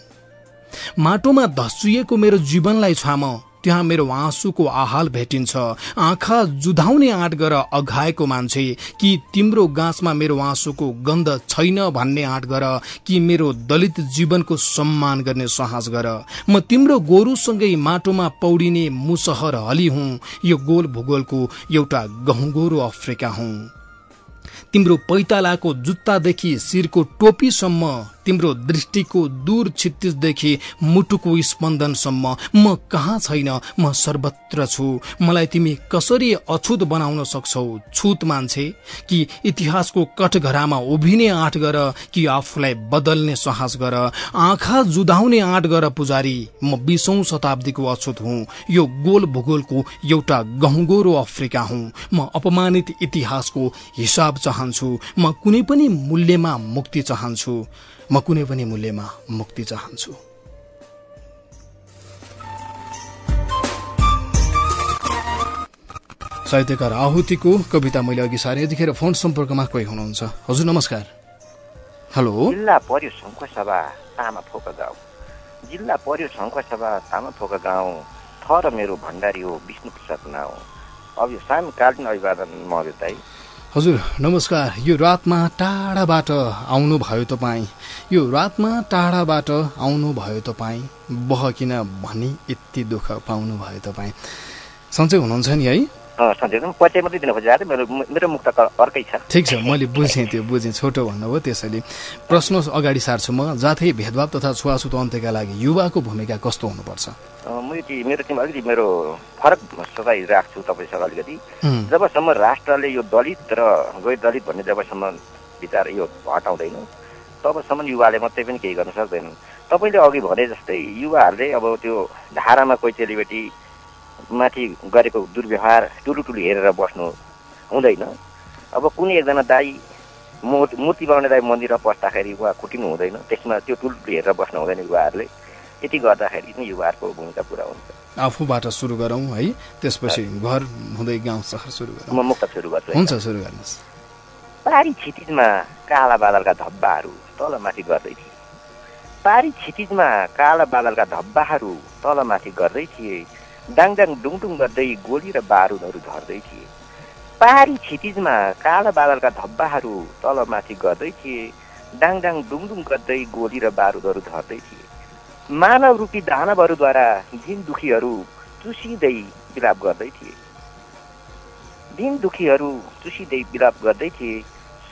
माटोमा धसिएको मेरो जीवनलाई छाम। त्यहाँ मेरो आँसुको आहाल भेटिन्छ। आँखा जुधाउने आँट गर अघाएको मान्छे कि तिम्रो गाँसमा मेरो आँसुको गन्ध छैन भन्ने आँट गर कि मेरो दलित जीवनको सम्मान गर्ने साहस गर। म तिम्रो गोरुसँगै माटोमा पौडिने मुसहर हली हुँ। यो गोल भूगोलको एउटा गहुँगोरो अफ्रिका हुँ। तिम्रो पैतालाको जुत्तादेखि शिरको टोपीसम्म तिम्रो दृष्टिको दूर छित्तिसदेखि मुटुको स्पन्दनसम्म म कहाँ छैन? म सर्वत्र छु। मलाई तिमी कसरी अछुत बनाउन सक्छौ? छुत मान्छे कि इतिहासको कठघरामा उभिने आँट गर कि आफूलाई बदल्ने साहस गर? आँखा जुधाउने आँट गर पुजारी। म बिसौं शताब्दीको अछुत हुँ। यो गोल भूगोलको एउटा गहुँगोरो अफ्रिका हुँ। म अपमानित इतिहासको हिसाब चाहन्छु। म कुनै पनि मूल्यमा मुक्ति चाहन्छु। म कुनै पनि मूल्यमा मुक्ति चाहन्छु। साहित्यकार आहुतिको कविता मैले अघि सारे यतिखेर फोन सम्पर्कमा कोही हुनुहुन्छ? हजुर नमस्कार। हेलो। जिल्ला पर्यो सभा तामा फोक गाउँ। जिल्ला पर्यो सभा तामा फोक गाउँ। थर मेरो भण्डारी हो विष्णु प्रसाद नाउँ। अब यो सामकालीन अभिवादन मर्यो दाई हजुर नमस्कार। यो रातमा टाढाबाट आउनुभयो तपाईँ। यो रातमा टाढाबाट आउनुभयो तपाईँ। बहकिन भनी यति दुःख पाउनुभयो तपाईँ। सन्चै हुनुहुन्छ नि है? परिचय मात्रै दिन मेरो मेरो मुक्त अर्कै छ। ठिक छ मैले बुझेँ त्यो बुझेँ। छोटो भन्नुभयो त्यसैले। प्रश्न अगाडि सार्छु म। जातीय भेदभाव तथा छुवाछुत अन्त्यका लागि युवाको भूमिका कस्तो हुनुपर्छ? अँ, म यति मेरो टिम अलिकति मेरो फरक राख्छु तपाईँसँग अलिकति। जबसम्म राष्ट्रले यो दलित र गैर दलित भन्ने जबसम्म विचार यो हटाउँदैन तबसम्म युवाले मात्रै पनि केही गर्न सक्दैनन् तपाईँले अघि भने जस्तै युवाहरूले अब त्यो धारामा कोही चेलीबेटी माथि गरेको दुर्व्यवहार टुलु टुलु हेरेर बस्नु हुँदैन। अब कुनै एकजना दाई मूर्ति मूर्ति बनाउने दाई मन्दिरमा पस्दाखेरि उहाँ कुटिनु हुँदैन। त्यसमा त्यो टुलु टुलु हेरेर बस्नु हुँदैन युवाहरूले। यति गर्दाखेरि नै युवाहरूको भूमिका पुरा हुन्छ। आफूबाट सुरु गरौँ है। त्यसपछि घर हुँदै गाउँ सहर सुरु गरौँ। म मुक्त सुरु गर्छु। हुन्छ सुरु गर्नुहोस्। पारी छिटिजमा काला बादलका धब्बाहरू तलमाथि गर्दै थिए। पारी छिटिजमा काला बादलका धब्बाहरू तलमाथि गर्दै थिए। डाङडाङ डुङडुङ गर्दै गोली र बारुदहरू झर्दै थिए। पारी छिटिजमा काला बादलका धब्बाहरू तलमाथि गर्दै थिए। डाङडाङ डुङडुङ गर्दै गोली र बारुदहरू झर्दै थिए। मानव रूपी दानवहरूद्वारा दिन दुखीहरू चुसिँदै विलाप गर्दै थिए। दिन दुखीहरू चुसिँदै विलाप गर्दै थिए।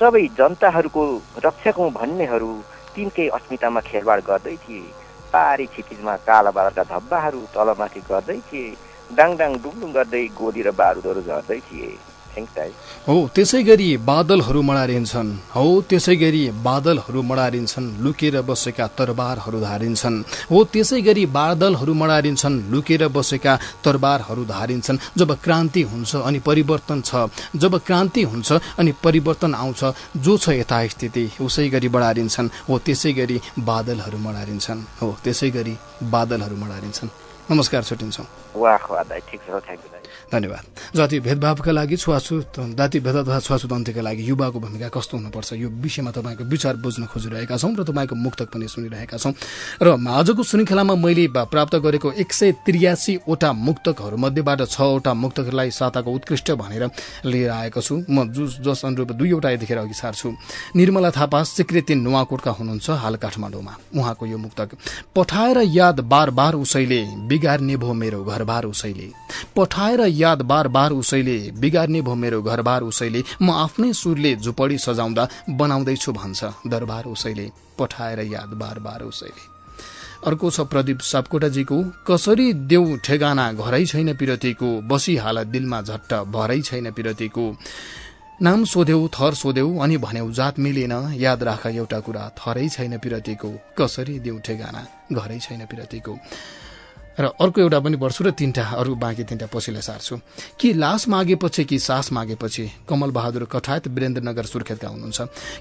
सबै जनताहरूको रक्षक हौँ भन्नेहरू तिनकै अस्मितामा खेलवाड गर्दै थिए। पारी छिटिजमा काला बादलका धब्बाहरू तलमाथि गर्दै थिए। डाङडाङ डुङडुङ गर्दै गोली र बारुदहरू झर्दै थिए। हो त्यसै गरी बादलहरू मडारिन्छन्। हो त्यसै गरी बादलहरू मडारिन्छन् लुकेर बसेका तरबारहरू धारिन्छन्। हो त्यसै गरी बादलहरू मडारिन्छन् लुकेर बसेका तरबारहरू धारिन्छन्। जब क्रान्ति हुन्छ अनि परिवर्तन छ जब क्रान्ति हुन्छ अनि परिवर्तन आउँछ जो छ यथा स्थिति उसै गरी बढारिन्छन् हो त्यसै गरी बादलहरू मडारिन्छन्। हो त्यसै गरी बादलहरू मडारिन्छन्। नमस्कार छुट्टिन्छौँ। धन्यवाद। जाति भेदभावका लागि छुवाछुत जाति भेदभाव तथा छुवाछुत अन्त्यका लागि युवाको भूमिका कस्तो हुनुपर्छ? यो विषयमा तपाईँको विचार बुझ्न खोजिरहेका छौँ र तपाईँको मुक्तक पनि सुनिरहेका छौँ। र आजको श्रृङ्खलामा मैले प्राप्त गरेको एक सय त्रियासीवटा मुक्तकहरू मध्येबाट छवटा मुक्तकहरूलाई साताको उत्कृष्ट भनेर लिएर आएको छु। म जुस जस अनुरूप दुईवटा यतिखेर अघि सार्छु। निर्मला थापा सिक्रेती नुवाकोटका हुनुहुन्छ हाल काठमाडौँमा उहाँको यो मुक्तक पठाएर याद बार बार उसैले बिगार्ने भो मेरो घरबार उसैले। पठाएर याद बार बार उसैले बिगार्ने भो मेरो घरबार उसैले म आफ्नै सुरले झुपडी सजाउँदा बनाउँदैछु भन्छ दरबार उसैले पठाएर याद बार बार उसैले। अर्को छ प्रदीप सापकोटाजीको कसरी देऊ ठेगाना घरै छैन पिरतीको बसिहाल दिलमा झट्ट भरै छैन पिरतीको। नाम सोध्यौ थर सोध्यौ अनि भन्यौ जात मिलेन याद राख एउटा कुरा थरै छैन पिरतीको कसरी देऊ ठेगाना घरै छैन पिरतीको। र अर्को एउटा पनि पढ्छु र तिनवटा अरू बाँकी तिनवटा पछिलाई सार्छु। कि लास मागेपछि कि सास मागेपछि? कमल बहादुर कठायत वीरेन्द्रनगर सुर्खेतका हुनुहुन्छ।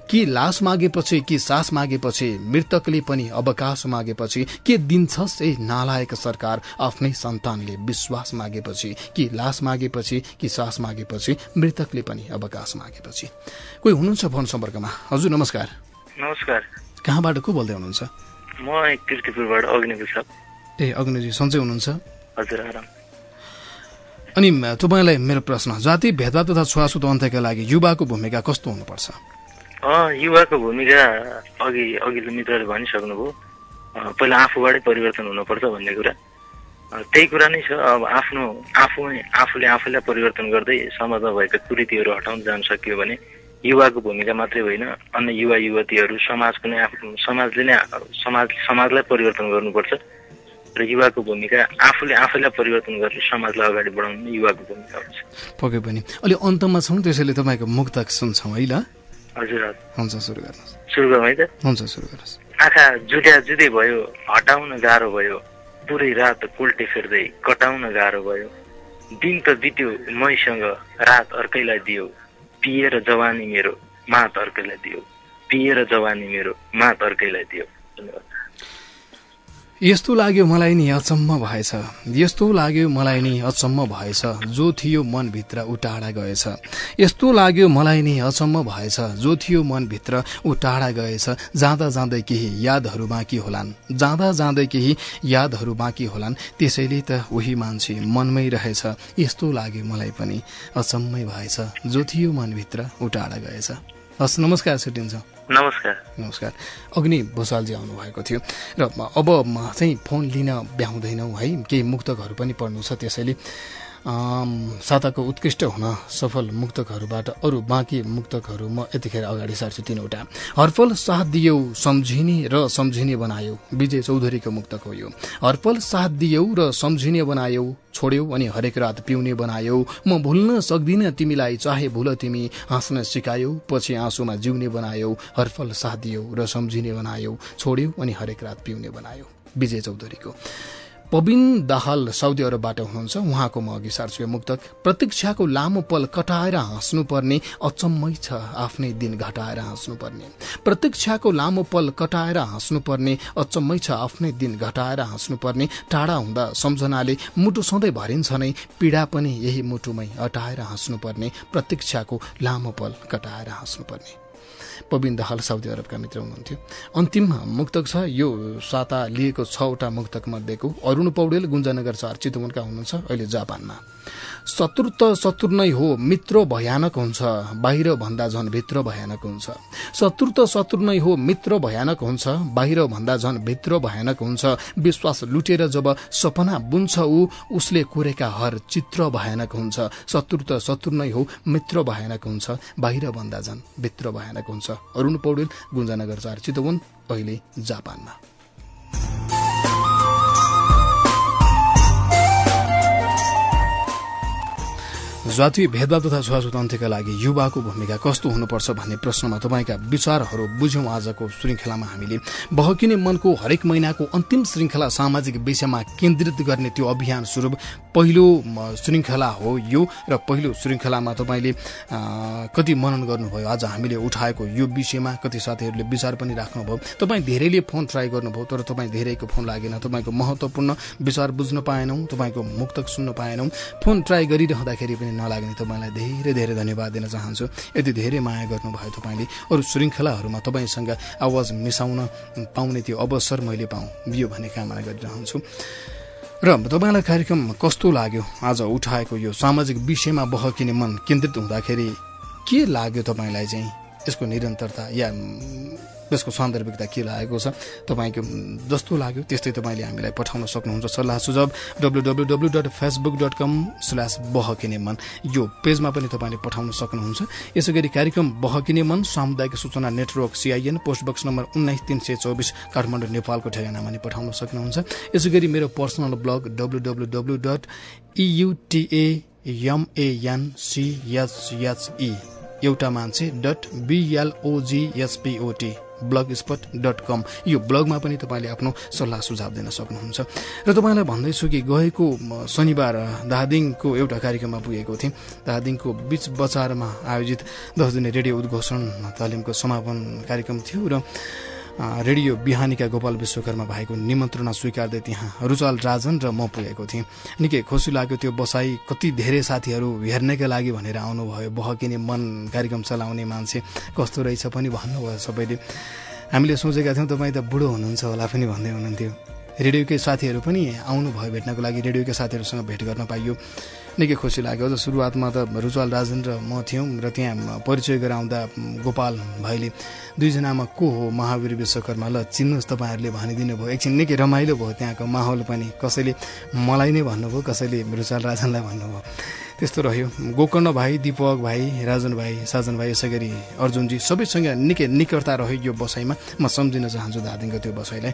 कि लास मागेपछि कि सास मागेपछि? मृतकले पनि अवकाश मागेपछि। के दिन्छस् ए नालायक सरकार? आफ्नै सन्तानले विश्वास मागेपछि। कि लास मागेपछि कि सास मागेपछि? मृतकले पनि अवकाश मागेपछि। कोही हुनुहुन्छ फोन सम्पर्कमा? हजुर नमस्कार। नमस्कार। कहाँबाट को बोल्दै हुनुहुन्छ? म किर्तिपुरबाट अग्नि प्रसाद ए अग्निजी सन्चै हुनुहुन्छ? हजुर आराम। अनि तपाईँलाई मेरो प्रश्न जाति भेदभाव तथा छुवाछुत अन्त्यका लागि युवाको भूमिका कस्तो हुनुपर्छ? युवाको भूमिका अघि अघिल्लो मित्रले भनिसक्नुभयो। पहिला आफूबाटै परिवर्तन हुनुपर्छ भन्ने कुरा। त्यही कुरा नै छ। अब आफ्नो आफू आफूले आफूलाई परिवर्तन गर्दै समाजमा भएका कुरीतिहरू हटाउन जान सकियो भने युवाको भूमिका मात्रै होइन। अन्य युवा युवतीहरू समाजको नै आफ्नो समाजले नै समाज समाजलाई परिवर्तन गर्नुपर्छ। र युवाको भूमिका आफूले आफैलाई परिवर्तन गरेर समाजलाई अगाडि बढाउनु नै युवाको भूमिका हुन्छ। पक्कै पनि। अलि अन्तमा छौँ त्यसैले तपाईँको मुक्तक सुन्छौँ है ल? हजुर हजुर। हुन्छ सुरु गर्नुहोस्। सुरु गरौँ है त? हुन्छ सुरु गर्नुहोस्। आँखा जुट्या जुदै भयो हटाउन गाह्रो भयो पुरै रात कोल्टे फेर्दै कटाउन गाह्रो भयो। दिन त बित्यो मैसँग रात अर्कैलाई दियो। पिएर जवानी मेरो मात अर्कैलाई दियो। पिएर जवानी मेरो मात अर्कैलाई दियो। धन्यवाद। यस्तो लाग्यो मलाई नि अचम्म भएछ। यस्तो लाग्यो मलाई नि अचम्म भएछ। जो थियो मनभित्र टाढा गएछ। यस्तो लाग्यो मलाई नि अचम्म भएछ। जो थियो मनभित्र ऊ टाढा गएछ। जाँदा जाँदै केही यादहरू बाँकी होलान्। जाँदा जाँदै केही यादहरू बाँकी होलान्। त्यसैले त उही मान्छे मनमै रहेछ। यस्तो लाग्यो मलाई पनि अचम्मै भएछ। जो थियो मनभित्र टाढा गएछ। हस् नमस्कार छुट्टिन्छौँ नमस्कार। नमस्कार। अग्नि भूषालजी आउनुभएको थियो। र अब चाहिँ फोन लिन भ्याउँदैनौँ है। केही मुक्तकहरू पनि पढ्नु छ त्यसैले। साताको उत्कृष्ट हुन सफल मुक्तकहरूबाट अरू बाँकी मुक्तकहरू म यतिखेर अगाडि सार्छु तिनवटा। हरपल साथ दियौ सम्झिने र सम्झिने बनायो विजय चौधरीको मुक्तक हो यो। हरपल साथ दियौ र सम्झिने बनायौ छोड्यौ अनि हरेक रात पिउने बनायौ। म भुल्न सक्दिनँ तिमीलाई चाहे भुल तिमी हाँस्न सिकायौ पछि आँसुमा जिउने बनायौ। हरफल साथ दियौ र सम्झिने बनायौ छोड्यौ अनि हरेक रात पिउने बनायौ। विजय चौधरीको। पबिन दाहाल साउदी अरबबाट हुनुहुन्छ। उहाँको म अघि सार्छु यो मुक्तक। प्रतीक्षाको लामो पल कटाएर हाँस्नुपर्ने अचम्मै छ आफ्नै दिन घटाएर हाँस्नुपर्ने। प्रतीक्षाको लामो पल कटाएर हाँस्नुपर्ने अचम्मै छ आफ्नै दिन घटाएर हाँस्नुपर्ने। टाढा हुँदा सम्झनाले मुटु सधैँ भरिन्छ नै पीडा पनि यही मुटुमै अटाएर हाँस्नुपर्ने। प्रतीक्षाको लामो पल कटाएर हाँस्नुपर्ने। पबिन दाहाल साउदी अरबका मित्र हुनुहुन्थ्यो। अन्तिम मुक्तक छ यो साता लिएको छवटा मुक्तक मध्येको अरुण पौडेल गुन्जानगर चार चितवनका हुनुहुन्छ अहिले जापानमा। शत्रु त शत्रु नै हो मित्र भयानक हुन्छ बाहिर भन्दा झन भित्र भयानक हुन्छ। शत्रु त शत्रु नै हो मित्र भयानक हुन्छ बाहिर भन्दा झन भित्र भयानक हुन्छ। विश्वास लुटेर जब सपना बुन्छ ऊ उसले कोरेका हर चित्र भयानक हुन्छ। शत्रु त शत्रु नै हो मित्र भयानक हुन्छ बाहिर भन्दा झन भित्र भयानक हुन्छ। अरुण पौडेल गुन्जानगर चार चितवन अहिले जापानमा। जातीय भेदभाव तथा छुवाछुत अन्त्यका लागि युवाको भूमिका कस्तो हुनुपर्छ भन्ने प्रश्नमा तपाईँका विचारहरू बुझ्यौं आजको श्रृङ्खलामा हामीले। बहकिने मनको हरेक महिनाको अन्तिम श्रृङ्खला सामाजिक विषयमा केन्द्रित गर्ने त्यो अभियान स्वरूप पहिलो श्रृङ्खला हो यो र पहिलो श्रृङ्खलामा तपाईँले कति मनन गर्नुभयो आज हामीले उठाएको यो विषयमा कति साथीहरूले विचार पनि राख्नुभयो। तपाईँ धेरैले फोन ट्राई गर्नुभयो तर तपाईँ धेरैको फोन लागेन तपाईँको महत्वपूर्ण विचार बुझ्न पाएनौँ तपाईँको मुक्तक सुन्न पाएनौँ। फोन ट्राई गरिरहँदाखेरि पनि नलाग्ने तपाईँलाई धेरै धेरै धन्यवाद दिन चाहन्छु। यति धेरै माया गर्नुभयो तपाईँले। अरू श्रृङ्खलाहरूमा तपाईँसँग आवाज मिसाउन पाउने त्यो अवसर मैले पाऊँ यो भन्ने कामना गरिरहन्छु। र तपाईँलाई कार्यक्रम कस्तो लाग्यो? आज उठाएको यो सामाजिक विषयमा बहकिने मन केन्द्रित हुँदाखेरि के लाग्यो तपाईँलाई चाहिँ? यसको निरन्तरता या म, यसको सान्दर्भिकता के लागेको छ तपाईँको जस्तो लाग्यो त्यस्तै तपाईँले हामीलाई पठाउन सक्नुहुन्छ सल्लाह सुझाव W W W dot Facebook dot com slash बहकिने मन यो पेजमा पनि तपाईँले पठाउन सक्नुहुन्छ। यसै गरी कार्यक्रम बहकिने मन सामुदायिक सूचना network CIN post box number उन्नाइस तिन सय चौबिस काठमाडौँ नेपालको ठेगानामा नि पठाउन सक्नुहुन्छ। यसै गरी मेरो personal blog W W W dot EUTA एउटा मान्छे dot BLOGSPOT blogspot dot com यो ब्लगमा पनि तपाईँले आफ्नो सल्लाह सुझाव दिन सक्नुहुन्छ। र तपाईँलाई भन्दैछु कि गएको शनिबार दार्जिलिङको एउटा कार्यक्रममा पुगेको थिएँ। दार्जिलिङको बीच बजारमा आयोजित दस दिने रेडियो उद्घोषण तालिमको समापन कार्यक्रम थियो र रेडियो बिहानीका गोपाल विश्वकर्मा भाइको निमन्त्रणा स्वीकार्दै त्यहाँ रुचाल राजन र म पुगेको थिएँ। निकै खुसी लाग्यो त्यो बसाई कति धेरै साथीहरू हेर्नका लागि भनेर आउनुभयो। बहकिने मन कार्यक्रम चलाउने मान्छे कस्तो रहेछ पनि भन्नुभयो सबैले। हामीले सोचेका थियौँ तपाईँ त बुढो हुनुहुन्छ होला पनि भन्दै हुनुहुन्थ्यो। रेडियोकै साथीहरू पनि आउनुभयो भेट्नको लागि। रेडियोकै साथीहरूसँग भेट गर्न पाइयो। निकै खुसी लाग्यो। अझ सुरुवातमा त रुचाल राजन र म थियौँ र त्यहाँ परिचय गराउँदा गोपाल भाइले दुईजनामा को हो महावीर विश्वकर्मा? ल चिन्नुहोस् तपाईँहरूले भनिदिनु भयो। एकछिन निकै रमाइलो भयो त्यहाँको माहौल पनि। कसैले मलाई नै भन्नुभयो कसैले रुचाल राजनलाई भन्नुभयो। त्यस्तो रह्यो। गोकर्ण भाइ दिपक भाइ राजन भाइ साजन भाइ यसै गरी अर्जुनजी सबैसँग निकै निकटता रह्यो यो बसाइमा। म सम्झिन चाहन्छु दार्जिलिङको त्यो बसाइलाई।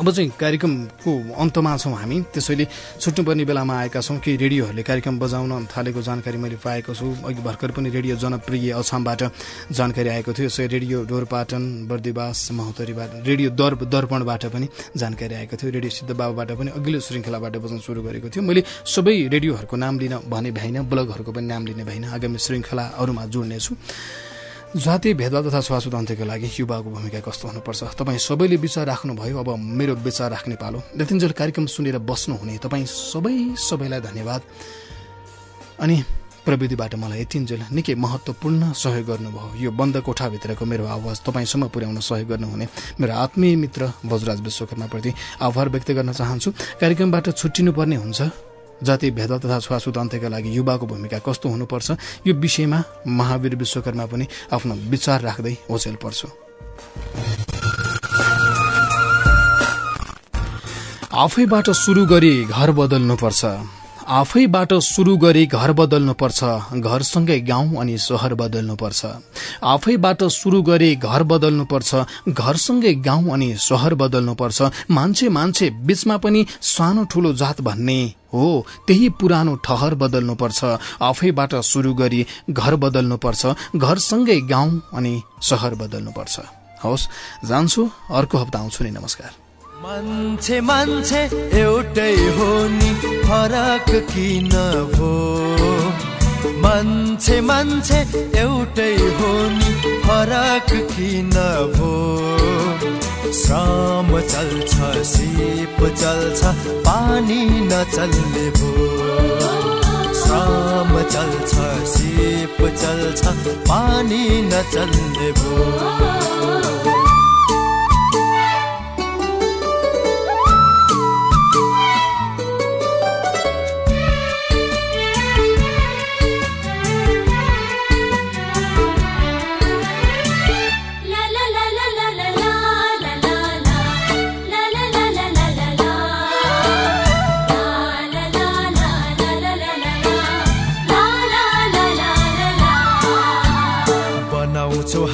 अब चाहिँ कार्यक्रमको अन्तमा छौँ हामी। त्यसैले छुट्नुपर्ने बेलामा आएका छौँ कि रेडियोहरूले कार्यक्रम बजाउन थालेको जानकारी मैले पाएको छु। अघि भर्खर पनि रेडियो जनप्रिय अछामबाट जानकारी आएको थियो। यसै रेडियो डोरपाटन बर्दिवास महोत्तरीबाट रेडियो दर दर्पणबाट पनि जानकारी आएको थियो। रेडियो सिद्ध बाबाबाट पनि अघिल्लो श्रृङ्खलाबाट बजाउन सुरु गरेको थियो। मैले सबै रेडियोहरूको नाम लिन भने भएन ब्लगहरूको पनि नाम लिने भएन। आगामी श्रृङ्खलाहरूमा जोड्नेछु। जातीय भेदभाव तथा छुवाछुत अन्त्यको लागि युवाको भूमिका कस्तो हुनुपर्छ? तपाईँ सबैले विचार राख्नुभयो। अब मेरो विचार राख्ने पालो। यतिन्जेल कार्यक्रम सुनेर बस्नुहुने तपाईँ सबै सबैलाई धन्यवाद। अनि प्रविधिबाट मलाई यतिन्जेल निकै महत्त्वपूर्ण सहयोग गर्नुभयो। यो बन्द कोठाभित्रको मेरो आवाज तपाईँसम्म पुर्याउन सहयोग गर्नुहुने मेरो आत्मीय मित्र बजराज विश्वकर्माप्रति आभार व्यक्त गर्न चाहन्छु। कार्यक्रमबाट छुट्टिनुपर्ने हुन्छ। जातीय भेदभाव तथा छुवाछुत अन्त्यका लागि युवाको भूमिका कस्तो हुनुपर्छ यो विषयमा महावीर विश्वकर्मा पनि आफ्नो विचार राख्दै ओझेल पर्छ। आफैबाट सुरु गरी घर बदल्नुपर्छ। आफैबाट सुरु गरी घर बदल्नुपर्छ घरसँगै गाउँ अनि सहर बदल्नुपर्छ। आफैबाट सुरु गरी घर बदल्नुपर्छ घरसँगै गाउँ अनि सहर बदल्नुपर्छ। मान्छे मान्छे बीचमा पनि सानो ठूलो जात भन्ने हो त्यही पुरानो ठहर बदल्नुपर्छ। आफैबाट सुरु गरी घर बदल्नुपर्छ घरसँगै गाउँ अनि सहर बदल्नुपर्छ। हवस् जान्छु अर्को हप्ता आउँछु नि नमस्कार। मान्छे मान्छे एउटै हो नि फरक किन भो मान्छे मान्छे एउटै हो नि फरक किन भो श्रम चल्छ सिप चल्छ पानी नचल्ने भो श्रम चल्छ सिप चल्छ पानी नचल्ने भो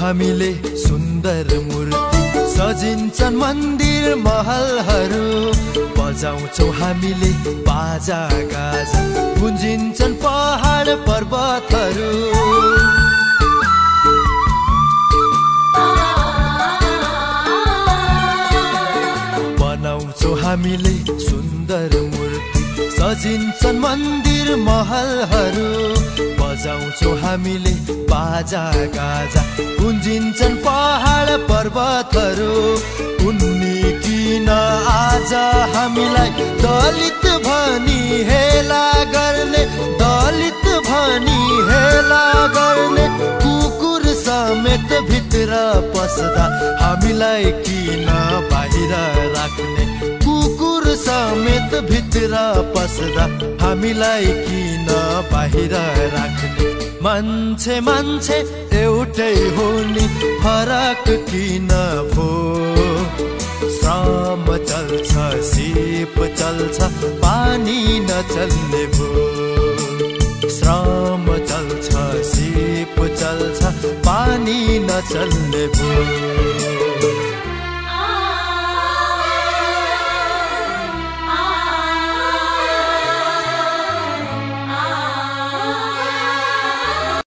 हामीले सुन्दर मूर्ति सजिन्छन् मन्दिर महलहरू। बजाउँछौ हामीले बाजा गाजा गुन्जिन्छन् पहाड पर्वतहरू। बनाउँछौ हामीले सुन्दर मूर्ति सजिन्छन् मन्दिर महलहरू। बजाउँछौ हामीले बाजा गाजा। गुन्जिन्छन् पहाड पर्वतहरू। उन्नी किन आज हामीलाई दलित भनी हेला गर्ने दलित भनी हेला गर्ने कुकुर समेत भित्र पस्दा हामीलाई किन बाहिर राख्ने? समेत भित्र पस्दा हामीलाई किन बाहिर राख्ने? मान्छे मान्छे एउटै हो नि फरक किन भो? श्रम चल्छ सिप चल्छ पानी नचल्ने भो? श्रम चल्छ सिप चल्छ पानी नचल्ने भो?